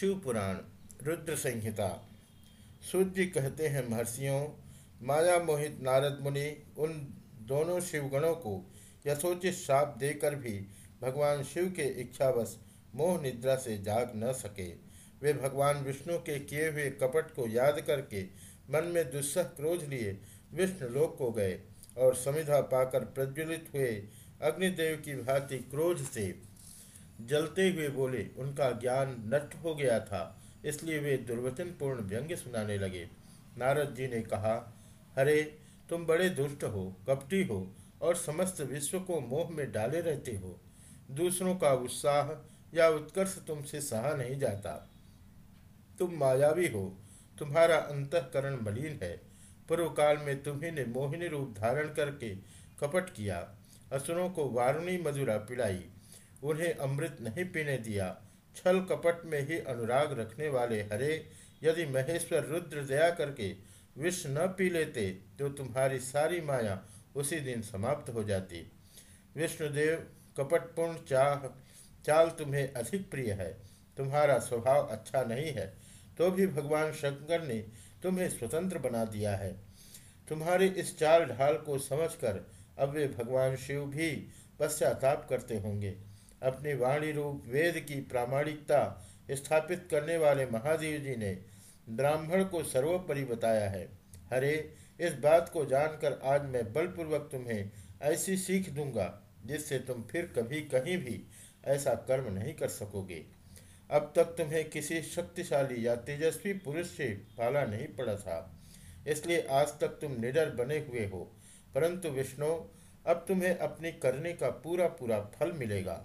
शिव पुराण रुद्र संहिता सूर्य जी कहते हैं, महर्षियों, माया, मोहित, नारद, मुनि, उन दोनों शिवगणों को यथोचित श्राप देकर भी भगवान शिव के इच्छावश मोह निद्रा से जाग न सके। वे भगवान विष्णु के किए हुए कपट को याद करके मन में दुस्सह क्रोध लिए विष्णु लोक को गए और समिधा पाकर प्रज्वलित हुए अग्निदेव की भांति क्रोध से जलते हुए बोले, उनका ज्ञान नष्ट हो गया था, इसलिए वे दुर्वचनपूर्ण व्यंग्य सुनाने लगे। नारद जी ने कहा, हरे, तुम बड़े दुष्ट हो, कपटी हो, और समस्त विश्व को मोह में डाले रहते हो। दूसरों का उत्साह या उत्कर्ष तुमसे सहा नहीं जाता। तुम मायावी हो, तुम्हारा अंतकरण मलिन है। पूर्व काल में तुम्ही ने मोहिनी रूप धारण करके कपट किया, असुरों को वारुणी मधुरा पिलाई। उन्हें अमृत नहीं पीने दिया। छल कपट में ही अनुराग रखने वाले हरे, यदि महेश्वर रुद्र दया करके विष न पी लेते तो तुम्हारी सारी माया उसी दिन समाप्त हो जाती। विष्णुदेव, कपटपूर्ण चाह, चाल तुम्हें अधिक प्रिय है। तुम्हारा स्वभाव अच्छा नहीं है तो भी भगवान शंकर ने तुम्हें स्वतंत्र बना दिया है। तुम्हारी इस चाल ढाल को समझकर अब वे भगवान शिव भी पश्चाताप करते होंगे। अपनी वाणी रूप वेद की प्रामाणिकता स्थापित करने वाले महादेव जी ने ब्राह्मण को सर्वोपरि बताया है। हरे, इस बात को जानकर आज मैं बलपूर्वक तुम्हें ऐसी सीख दूँगा, जिससे तुम फिर कभी कहीं भी ऐसा कर्म नहीं कर सकोगे। अब तक तुम्हें किसी शक्तिशाली या तेजस्वी पुरुष से पाला नहीं पड़ा था, इसलिए आज तक तुम निडर बने हुए हो। परंतु विष्णु, अब तुम्हें अपने करने का पूरा पूरा फल मिलेगा।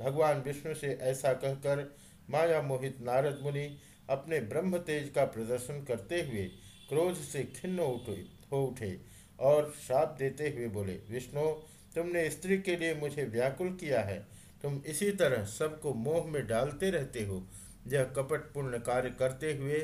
भगवान विष्णु से ऐसा कहकर माया मोहित नारद मुनि अपने ब्रह्म तेज का प्रदर्शन करते हुए क्रोध से खिन्न उठे, हो उठे और श्राप देते हुए बोले, विष्णु, तुमने स्त्री के लिए मुझे व्याकुल किया है। तुम इसी तरह सबको मोह में डालते रहते हो। यह कपटपूर्ण कार्य करते हुए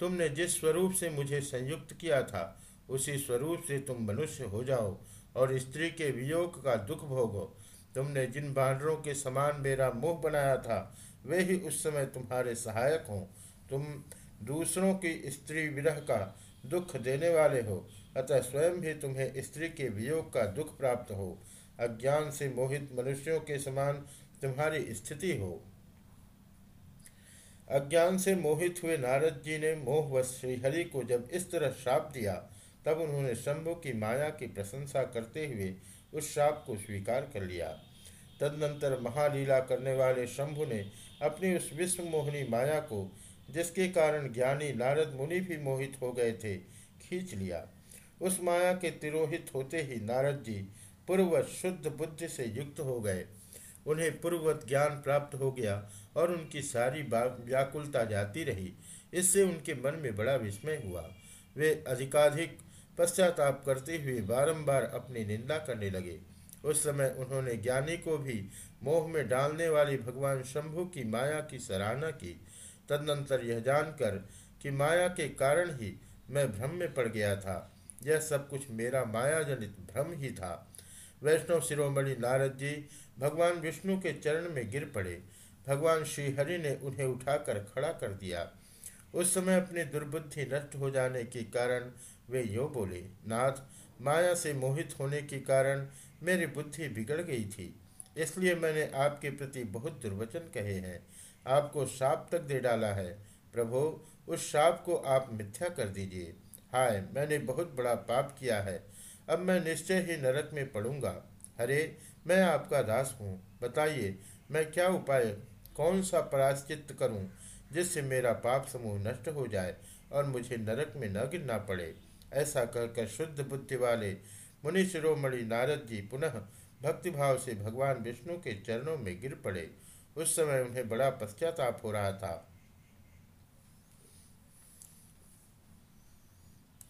तुमने जिस स्वरूप से मुझे संयुक्त किया था, उसी स्वरूप से तुम मनुष्य हो जाओ और स्त्री के वियोग का दुख भोगो। तुमने जिन बानरों के समान मेरा मुँह बनाया था, वे ही उस समय तुम्हारे सहायक हों। तुम दूसरों की स्त्री विरह का दुख देने वाले हो, अतः स्वयं भी तुम्हें स्त्री के वियोग का दुख प्राप्त हो। अज्ञान से मोहित मनुष्यों के समान तुम्हारी स्थिति हो। अज्ञान से मोहित हुए नारद जी ने मोहवश श्रीहरि को जब इस तरह श्राप दिया तब उन्होंने शंभु की माया की प्रशंसा करते हुए उस श्राप को स्वीकार कर लिया। तदनंतर महालीला करने वाले शंभु ने अपनी उस विश्व मोहिनी माया को, जिसके कारण ज्ञानी नारद मुनि भी मोहित हो गए थे, खींच लिया। उस माया के तिरोहित होते ही नारद जी पूर्ववत शुद्ध बुद्धि से युक्त हो गए। उन्हें पूर्ववत ज्ञान प्राप्त हो गया और उनकी सारी व्याकुलता जाती रही। इससे उनके मन में बड़ा विस्मय हुआ। वे अधिकाधिक पश्चाताप करते हुए बारंबार अपनी निंदा करने लगे। उस समय उन्होंने ज्ञानी को भी मोह में डालने वाली भगवान शंभु की माया की सराहना की। तदनंतर यह जानकर कि माया के कारण ही मैं भ्रम में पड़ गया था। यह सब कुछ मेरा माया जनित भ्रम ही था। वैष्णव शिरोमणि नारद जी भगवान विष्णु के चरण में गिर पड़े। भगवान श्रीहरि ने उन्हें उठाकर खड़ा कर दिया। उस समय अपनी दुर्बुद्धि नष्ट हो जाने के कारण वे यो बोले, नाथ, माया से मोहित होने के कारण मेरी बुद्धि बिगड़ गई थी, इसलिए मैंने आपके प्रति बहुत दुर्वचन कहे हैं। आपको साप तक दे डाला है। प्रभु, उस श्राप को आप मिथ्या कर दीजिए। हाय, मैंने बहुत बड़ा पाप किया है। अब मैं निश्चय ही नरक में पड़ूँगा। अरे, मैं आपका दास हूँ। बताइए, मैं क्या उपाय, कौन सा पराश्चित करूँ जिससे मेरा पाप समूह नष्ट हो जाए और मुझे नरक में न गिरना पड़े? ऐसा कहकर शुद्ध बुद्धि वाले मुनि शिरोमणि नारद जी पुनः भक्तिभाव से भगवान विष्णु के चरणों में गिर पड़े। उस समय उन्हें बड़ा पश्चाताप हो रहा था।